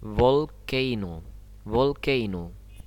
volcano. Volcano.